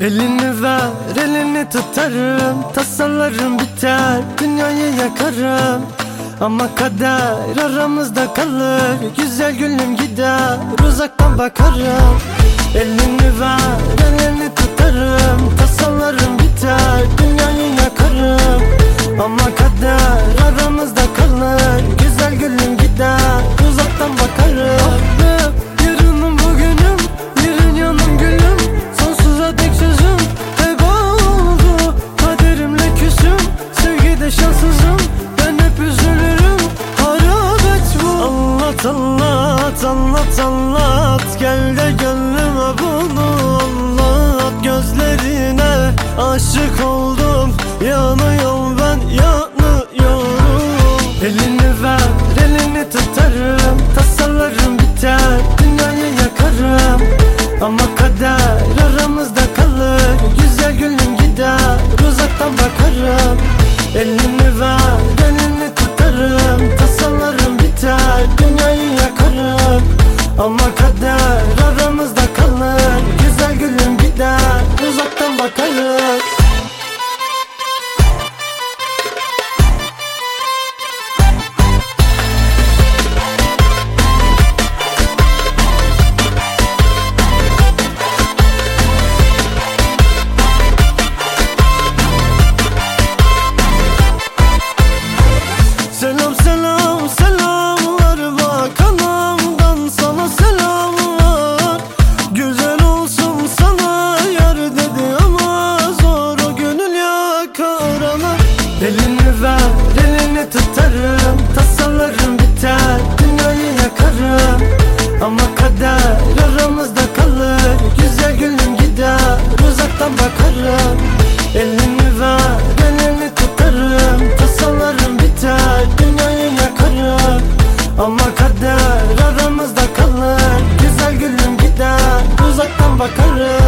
Elini ver, elini tutarım Tasalarım biter, dünyayı yakarım. Ama kader aramızda kalır Güzel gülüm gider, uzaktan bakarım. Elini ver, elini tutarım Tasalarım biter, dünyayı yakarım. Ama kader aramızda kalır Güzel gülüm gider, uzaktan bakarım anlat anlat anlat. Gel de gönlüme bunu anlat. Gözlerine aşık oldum. Yanıyorum ben yanıyorum. Elini ver elini tutarım. Tasalarım biter Dünyayı yakarım. Ama kader Ama tutarım Dilini tutarım Tasalarım biter Dünyayı yakarım. Ama kader aramızda kalır Güzel günüm gider Uzaktan bakarım. Elini ver Dilini tutarım Tasalarım biter Dünyayı yakarım. Ama kader aramızda kalır Güzel günüm gider Uzaktan bakarım.